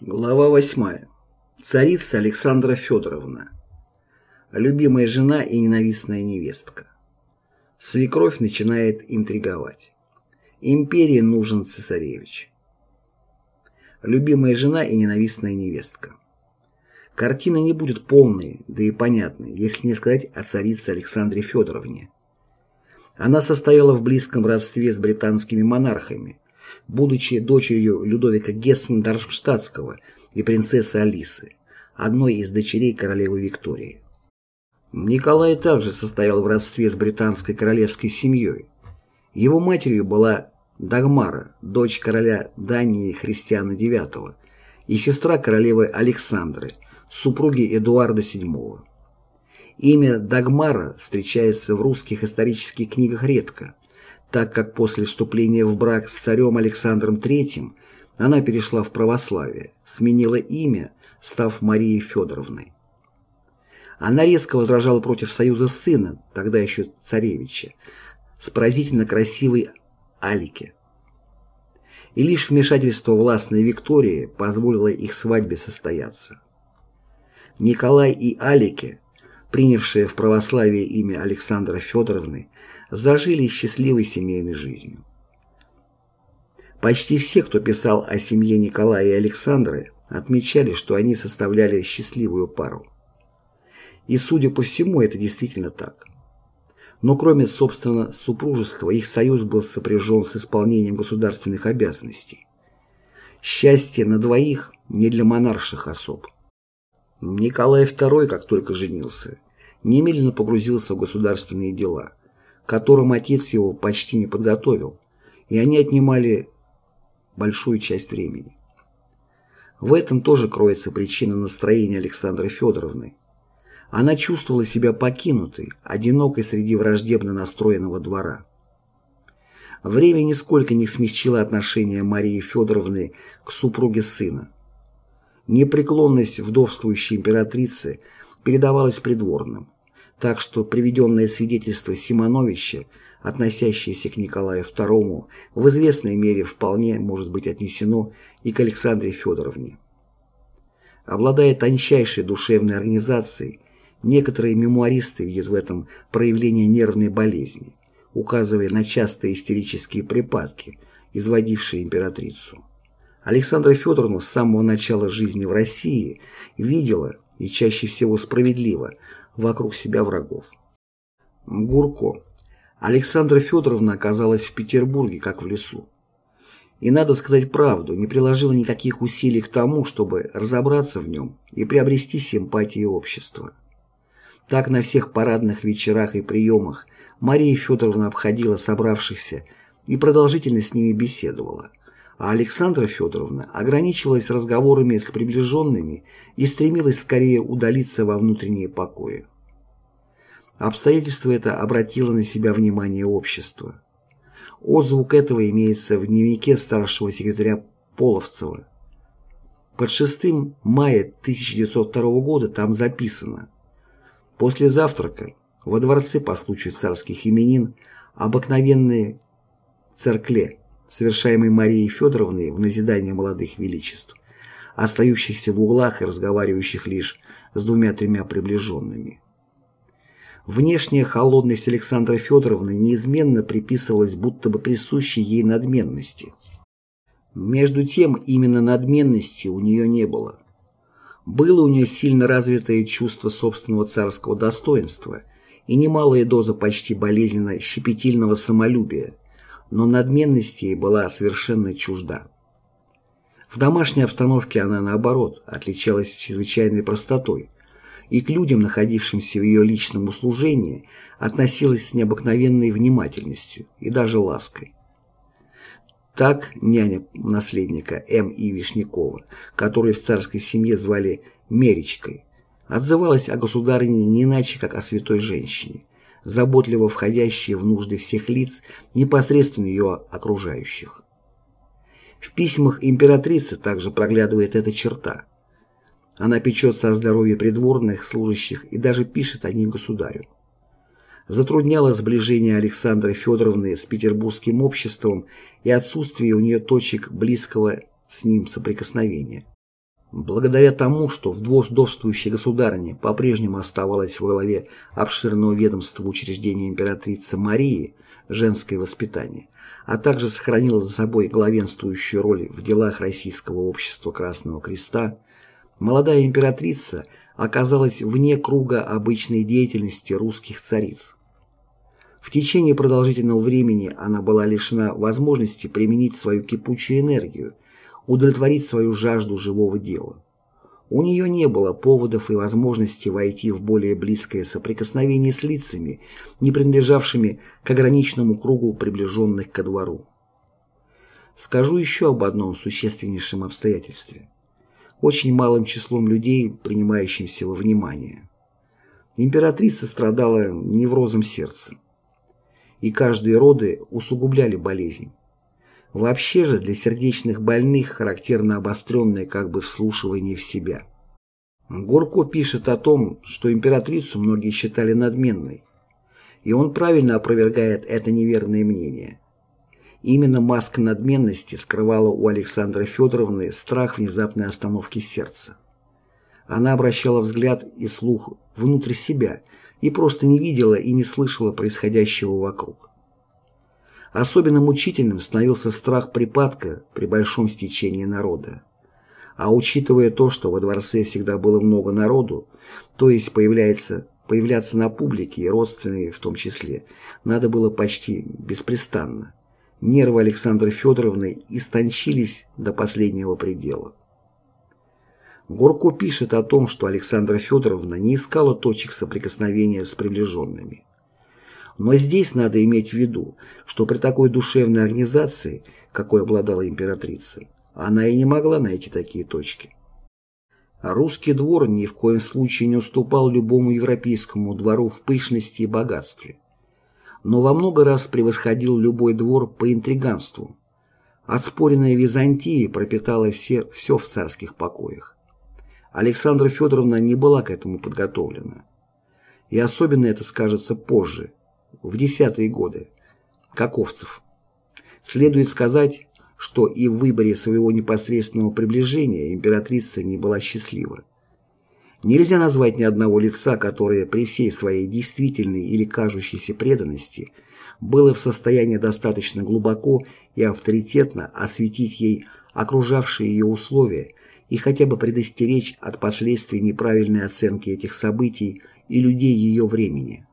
Глава 8. Царица Александра Федоровна. Любимая жена и ненавистная невестка. Свекровь начинает интриговать. Империи нужен цесаревич. Любимая жена и ненавистная невестка. Картина не будет полной, да и понятной, если не сказать о царице Александре Федоровне. Она состояла в близком родстве с британскими монархами, будучи дочерью Людовика Гессен-Дармштадтского и принцессы Алисы, одной из дочерей королевы Виктории. Николай также состоял в родстве с британской королевской семьей. Его матерью была Дагмара, дочь короля Дании Христиана IX и сестра королевы Александры, супруги Эдуарда VII. Имя Дагмара встречается в русских исторических книгах редко, так как после вступления в брак с царем Александром III она перешла в православие, сменила имя, став Марией Федоровной. Она резко возражала против союза сына, тогда еще царевича, с поразительно красивой Алике. И лишь вмешательство властной Виктории позволило их свадьбе состояться. Николай и Алике, принявшие в православие имя Александра Федоровны, зажили счастливой семейной жизнью. Почти все, кто писал о семье Николая и Александры, отмечали, что они составляли счастливую пару. И, судя по всему, это действительно так. Но кроме, собственно, супружества, их союз был сопряжен с исполнением государственных обязанностей. Счастье на двоих не для монарших особ. Николай II, как только женился, немедленно погрузился в государственные дела – которым отец его почти не подготовил, и они отнимали большую часть времени. В этом тоже кроется причина настроения Александры Федоровны. Она чувствовала себя покинутой, одинокой среди враждебно настроенного двора. Время нисколько не смягчило отношение Марии Федоровны к супруге сына. Непреклонность вдовствующей императрицы передавалась придворным так что приведенное свидетельство Симоновича, относящееся к Николаю II, в известной мере вполне может быть отнесено и к Александре Федоровне. Обладая тончайшей душевной организацией, некоторые мемуаристы видят в этом проявление нервной болезни, указывая на частые истерические припадки, изводившие императрицу. Александра Федоровна с самого начала жизни в России видела, и чаще всего справедливо, вокруг себя врагов. Гурко. Александра Федоровна оказалась в Петербурге, как в лесу. И, надо сказать правду, не приложила никаких усилий к тому, чтобы разобраться в нем и приобрести симпатии общества. Так на всех парадных вечерах и приемах Мария Федоровна обходила собравшихся и продолжительно с ними беседовала а Александра Федоровна ограничивалась разговорами с приближенными и стремилась скорее удалиться во внутренние покои. Обстоятельство это обратило на себя внимание общества. Отзвук этого имеется в дневнике старшего секретаря Половцева. Под 6 мая 1902 года там записано «После завтрака во дворце по случаю царских именин обыкновенные церкле совершаемый Марией Федоровной в назидание молодых величеств, остающихся в углах и разговаривающих лишь с двумя-тремя приближенными. Внешняя холодность Александры Федоровны неизменно приписывалась будто бы присущей ей надменности. Между тем, именно надменности у нее не было. Было у нее сильно развитое чувство собственного царского достоинства и немалая доза почти болезненно щепетильного самолюбия, но надменность ей была совершенно чужда. В домашней обстановке она, наоборот, отличалась чрезвычайной простотой и к людям, находившимся в ее личном услужении, относилась с необыкновенной внимательностью и даже лаской. Так няня наследника М. И. Вишнякова, которую в царской семье звали Меречкой, отзывалась о государине не иначе, как о святой женщине, заботливо входящие в нужды всех лиц, непосредственно ее окружающих. В письмах императрицы также проглядывает эта черта. Она печется о здоровье придворных, служащих и даже пишет о них государю. Затрудняло сближение Александры Федоровны с петербургским обществом и отсутствие у нее точек близкого с ним соприкосновения. Благодаря тому, что в вдовствующей государыне по-прежнему оставалась во главе обширного ведомства учреждения императрицы Марии, женское воспитание, а также сохранила за собой главенствующую роль в делах Российского общества Красного Креста, молодая императрица оказалась вне круга обычной деятельности русских цариц. В течение продолжительного времени она была лишена возможности применить свою кипучую энергию – удовлетворить свою жажду живого дела. У нее не было поводов и возможности войти в более близкое соприкосновение с лицами, не принадлежавшими к ограниченному кругу приближенных ко двору. Скажу еще об одном существеннейшем обстоятельстве. Очень малым числом людей, принимающимся во внимание. Императрица страдала неврозом сердца. И каждые роды усугубляли болезнь. Вообще же для сердечных больных характерно обостренное как бы вслушивание в себя. Горко пишет о том, что императрицу многие считали надменной, и он правильно опровергает это неверное мнение. Именно маска надменности скрывала у Александры Федоровны страх внезапной остановки сердца. Она обращала взгляд и слух внутрь себя и просто не видела и не слышала происходящего вокруг. Особенно мучительным становился страх припадка при большом стечении народа. А учитывая то, что во дворце всегда было много народу, то есть появляется, появляться на публике и родственные в том числе, надо было почти беспрестанно. Нервы Александры Федоровны истончились до последнего предела. Горко пишет о том, что Александра Федоровна не искала точек соприкосновения с приближенными. Но здесь надо иметь в виду, что при такой душевной организации, какой обладала императрица, она и не могла найти такие точки. Русский двор ни в коем случае не уступал любому европейскому двору в пышности и богатстве, но во много раз превосходил любой двор по интриганству. Отспоренная Византия пропитала все, все в царских покоях. Александра Федоровна не была к этому подготовлена. И особенно это скажется позже, в десятые годы, Каковцев. Следует сказать, что и в выборе своего непосредственного приближения императрица не была счастлива. Нельзя назвать ни одного лица, которое при всей своей действительной или кажущейся преданности было в состоянии достаточно глубоко и авторитетно осветить ей окружавшие ее условия и хотя бы предостеречь от последствий неправильной оценки этих событий и людей ее времени.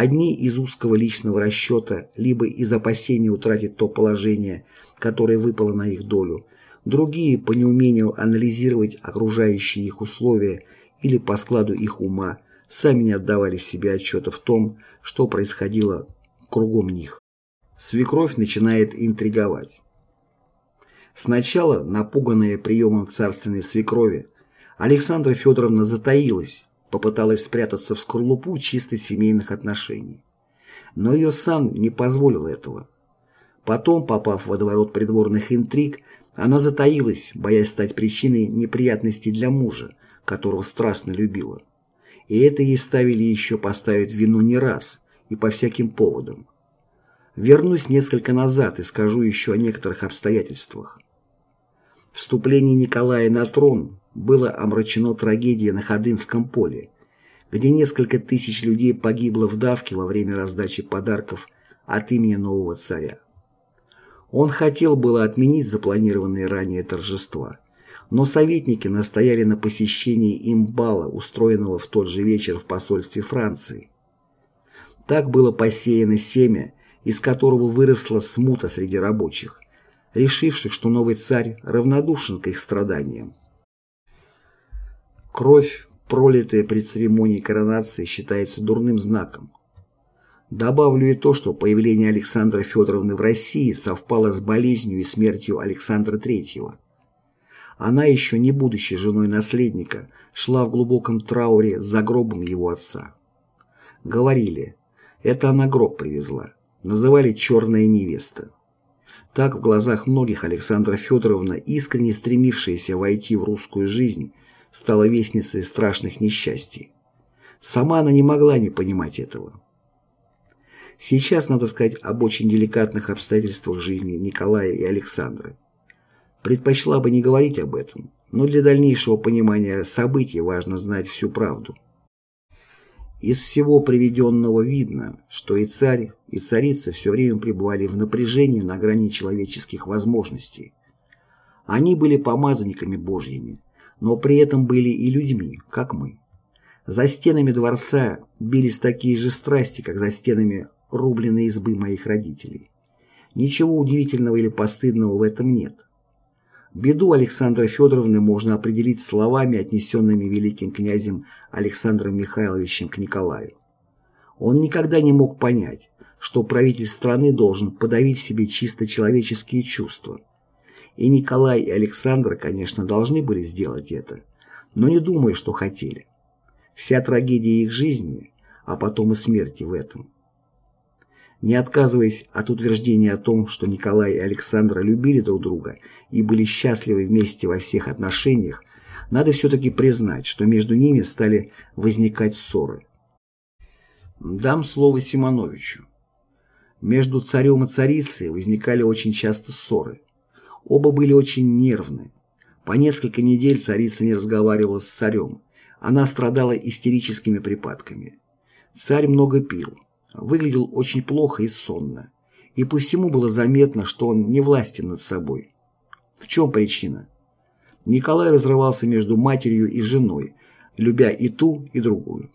Одни из узкого личного расчета, либо из опасения утратить то положение, которое выпало на их долю, другие по неумению анализировать окружающие их условия или по складу их ума, сами не отдавали себе отчета в том, что происходило кругом них. Свекровь начинает интриговать. Сначала, напуганная приемом царственной свекрови, Александра Федоровна затаилась, попыталась спрятаться в скорлупу чисто семейных отношений. Но ее сан не позволил этого. Потом, попав в водоворот придворных интриг, она затаилась, боясь стать причиной неприятностей для мужа, которого страстно любила. И это ей ставили еще поставить вину не раз и по всяким поводам. Вернусь несколько назад и скажу еще о некоторых обстоятельствах. Вступление Николая на трон было омрачено трагедией на Ходынском поле, где несколько тысяч людей погибло в давке во время раздачи подарков от имени нового царя. Он хотел было отменить запланированные ранее торжества, но советники настояли на посещении им бала, устроенного в тот же вечер в посольстве Франции. Так было посеяно семя, из которого выросла смута среди рабочих, решивших, что новый царь равнодушен к их страданиям. Кровь, пролитая при церемонии коронации, считается дурным знаком. Добавлю и то, что появление Александра Федоровны в России совпало с болезнью и смертью Александра III. Она, еще не будучи женой наследника, шла в глубоком трауре за гробом его отца. Говорили, это она гроб привезла. Называли «черная невеста». Так в глазах многих Александра Федоровна, искренне стремившаяся войти в русскую жизнь, стала вестницей страшных несчастий. Сама она не могла не понимать этого. Сейчас надо сказать об очень деликатных обстоятельствах жизни Николая и Александры. Предпочла бы не говорить об этом, но для дальнейшего понимания событий важно знать всю правду. Из всего приведенного видно, что и царь, и царица все время пребывали в напряжении на грани человеческих возможностей. Они были помазанниками Божьими, но при этом были и людьми, как мы. За стенами дворца бились такие же страсти, как за стенами рубленной избы моих родителей. Ничего удивительного или постыдного в этом нет. Беду Александра Федоровны можно определить словами, отнесенными великим князем Александром Михайловичем к Николаю. Он никогда не мог понять, что правитель страны должен подавить в себе чисто человеческие чувства. И Николай и Александр, конечно, должны были сделать это, но не думая, что хотели. Вся трагедия их жизни, а потом и смерти в этом – не отказываясь от утверждения о том, что Николай и Александра любили друг друга и были счастливы вместе во всех отношениях, надо все-таки признать, что между ними стали возникать ссоры. Дам слово Симоновичу. Между царем и царицей возникали очень часто ссоры. Оба были очень нервны. По несколько недель царица не разговаривала с царем. Она страдала истерическими припадками. Царь много пил выглядел очень плохо и сонно, и по всему было заметно, что он не властен над собой. В чем причина? Николай разрывался между матерью и женой, любя и ту, и другую.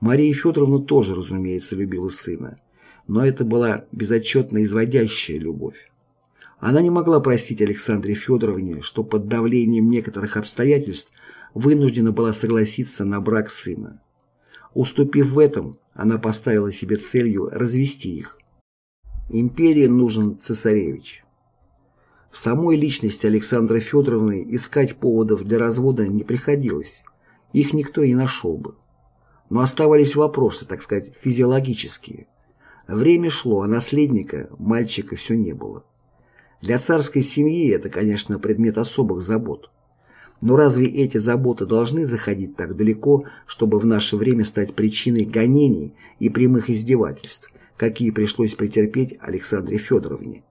Мария Федоровна тоже, разумеется, любила сына, но это была безотчетно изводящая любовь. Она не могла простить Александре Федоровне, что под давлением некоторых обстоятельств вынуждена была согласиться на брак сына. Уступив в этом, она поставила себе целью развести их. Империи нужен цесаревич. В самой личности Александры Федоровны искать поводов для развода не приходилось, их никто и нашел бы. Но оставались вопросы, так сказать, физиологические. Время шло, а наследника, мальчика, все не было. Для царской семьи это, конечно, предмет особых забот. Но разве эти заботы должны заходить так далеко, чтобы в наше время стать причиной гонений и прямых издевательств, какие пришлось претерпеть Александре Федоровне?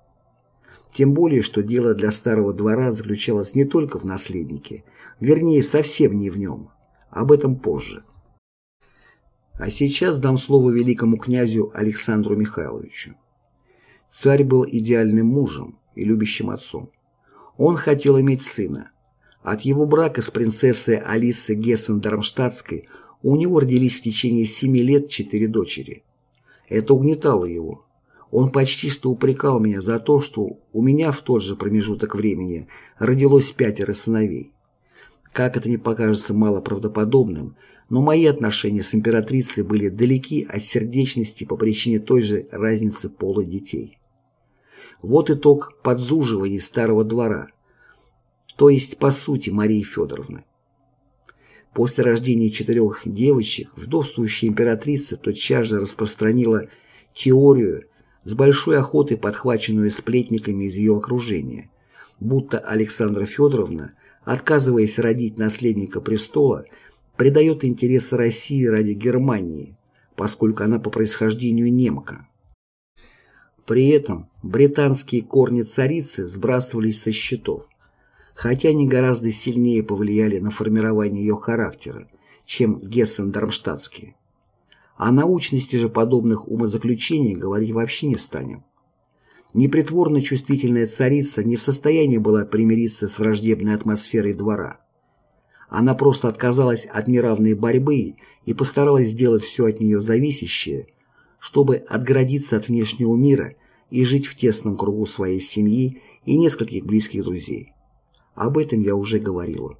Тем более, что дело для старого двора заключалось не только в наследнике, вернее, совсем не в нем. Об этом позже. А сейчас дам слово великому князю Александру Михайловичу. Царь был идеальным мужем и любящим отцом. Он хотел иметь сына, от его брака с принцессой Алисой Гессен-Дармштадтской у него родились в течение семи лет четыре дочери. Это угнетало его. Он почти что упрекал меня за то, что у меня в тот же промежуток времени родилось пятеро сыновей. Как это не покажется малоправдоподобным, но мои отношения с императрицей были далеки от сердечности по причине той же разницы пола детей. Вот итог подзуживаний старого двора – то есть по сути Марии Федоровны. После рождения четырех девочек вдовствующая императрица тотчас же распространила теорию, с большой охотой подхваченную сплетниками из ее окружения, будто Александра Федоровна, отказываясь родить наследника престола, предает интересы России ради Германии, поскольку она по происхождению немка. При этом британские корни царицы сбрасывались со счетов хотя они гораздо сильнее повлияли на формирование ее характера, чем Гессен-Дармштадтские. О научности же подобных умозаключений говорить вообще не станем. Непритворно чувствительная царица не в состоянии была примириться с враждебной атмосферой двора. Она просто отказалась от неравной борьбы и постаралась сделать все от нее зависящее, чтобы отгородиться от внешнего мира и жить в тесном кругу своей семьи и нескольких близких друзей. Об этом я уже говорила.